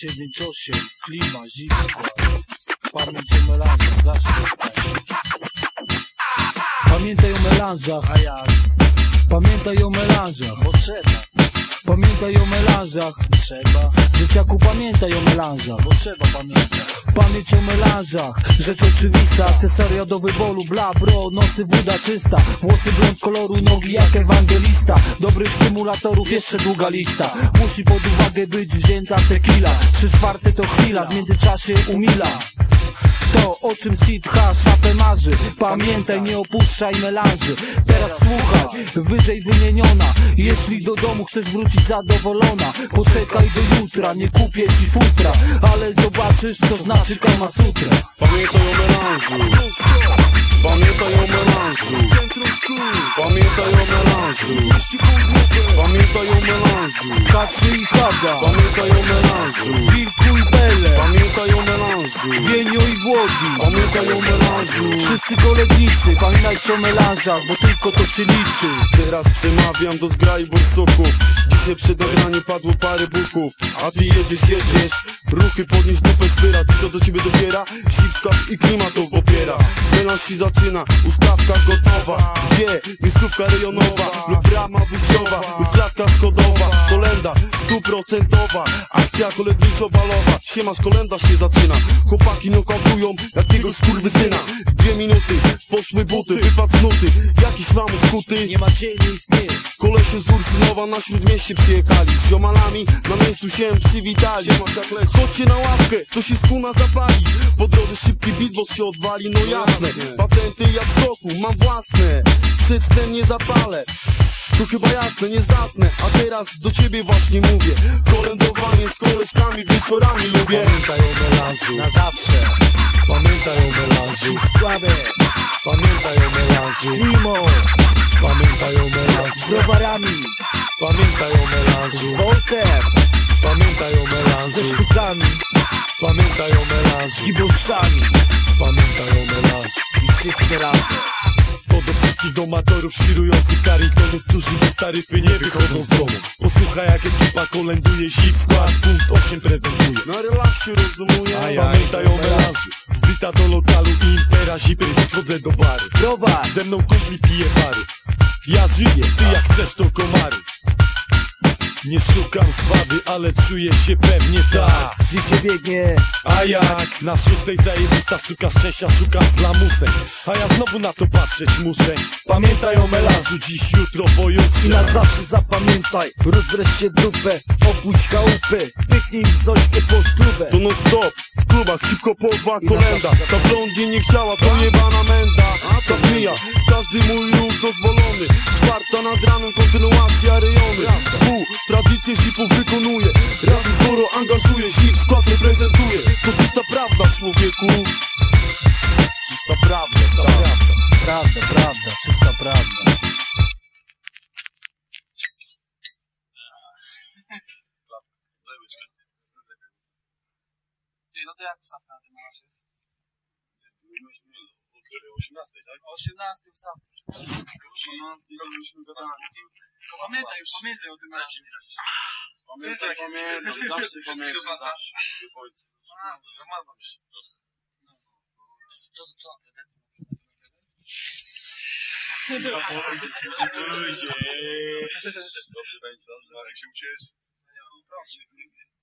998, klima, zip skład Pamięć o melanżach, zawsze Pamiętaj o melanżach, a jak? Pamiętaj o melanżach, bo trzeba. Pamiętaj o melanżach, trzeba. Dzieciaku pamiętaj o melanżach, bo trzeba pamiętać Pamięć o melanżach, rzecz oczywista Akcesoria do wyboru, bla bro, nosy woda czysta Włosy blond koloru, nogi jak ewangelista Dobrych stymulatorów jeszcze długa lista. Musi pod uwagę być wzięta tequila Trzy czwarte to chwila, w międzyczasie umila to o czym Sid H. szapę marzy. Pamiętaj, nie opuszczaj melanży. Teraz słuchaj, wyżej wymieniona. Jeśli do domu chcesz wrócić zadowolona Poczekaj do jutra, nie kupię ci futra Ale zobaczysz, co znaczy Kama Sutra. Pamiętaj o melanżu Pamiętaj o melanżu Pamiętaj o melanżu Pamiętaj o melanżu. Kaczy i Haga, Pamiętaj o melanżu. Wilku i Bele Pamiętaj o melanżu. Wienio i Włodi Pamiętaj o melanżu. Wszyscy kolednicy, pamiętajcie o melanżach Bo tylko to się liczy. Teraz przemawiam do zgrai borsoków Dzisiaj przed nagraniem padło parę buchów. A ty jedziesz, jedziesz. Ruchy podnieś dupę swyra. Czy to do ciebie dociera? Sip skład i klimat to się zaczyna, ustawka gotowa. Gdzie? Miejscówka rejonowa. Lub brama budziowa Lub klatka schodowa. Kolenda stuprocentowa. Akcja koledniczo-balowa Siemasz kolenda się zaczyna. Chłopaki nokautują jakiegoś skurwysyna. W dwie minuty poszły buty Wypad z nuty Jakiś lamus skuty. Nie ma cieni istnieć Kolesie z Ursynowa na śródmieście przyjechali. Z ziomalami na miejscu się przywitali. Chodźcie na ławkę, to się skuna zapali. Po drodze szybki beatbox się odwali, no jasne. Patenty jak soku, mam własne. Przed snem nie zapalę. To chyba jasne, nie zasnę A teraz do ciebie właśnie mówię. Kolędowanie z koleżkami wieczorami lubię. Pamiętaj o melanżu. Na zawsze. Pamiętaj o melanżu. Składek Pamiętaj o melanżu Klimo Pamiętaj o melanżu Z browarami. Pamiętaj o melanżu Z Voltem Pamiętaj o melanżu Ze sztukami. Pamiętaj o melanżu Z giboszami. Pamiętaj o melanżu I wszyscy razem. To do wszystkich domatorów świrujących Carringtonów, którzy bez taryfy nie wychodzą z domu. Posłuchaj jak ekipa kolęduje Zip skład, punkt 8 prezentuje. Na relaksie ja pamiętaj o melanżu Zbita do lokalu i impera Zipy, podchodzę do baru Browar! Ze mną kumpli pije pary Ja żyję, ty jak chcesz to komary. Nie szukam zwady, ale czuję się pewnie tak. Życie biegnie. A jak? Na szóstej zajebista sztuka szczęścia szukam z lamusem. A ja znowu na to patrzeć muszę. Pamiętaj o melanżu dziś, jutro, I pojutrze na zawsze zapamiętaj Rozwresz się dupę Opuść chałupę. Pyknij w zośkę pod klubę To no stop, klubach hip-hopowa kolenda Ta blondie nie chciała, to niebana menda. Czas mija, każdy mój ruch dozwolony. Czwarta nad ranem, kontynuacja rejony. Fu, tradycję hipów wykonuje. Razem z Goro angażuje, hip skład reprezentuje. To czysta prawda człowieku. Czysta prawda, czysta Prawda, no to jak ustawka na tym malarz jest? 18, tak? 18 ustawka. 18, to byśmy gadali Pamiętaj, pamiętaj o tym malarzu. Pamiętaj, pamiętam, zawsze pamiętam, zawsze do końca A, to ma. Co, co, co? Dobrze będzie, dobrze, jak się uciesz? Proszę.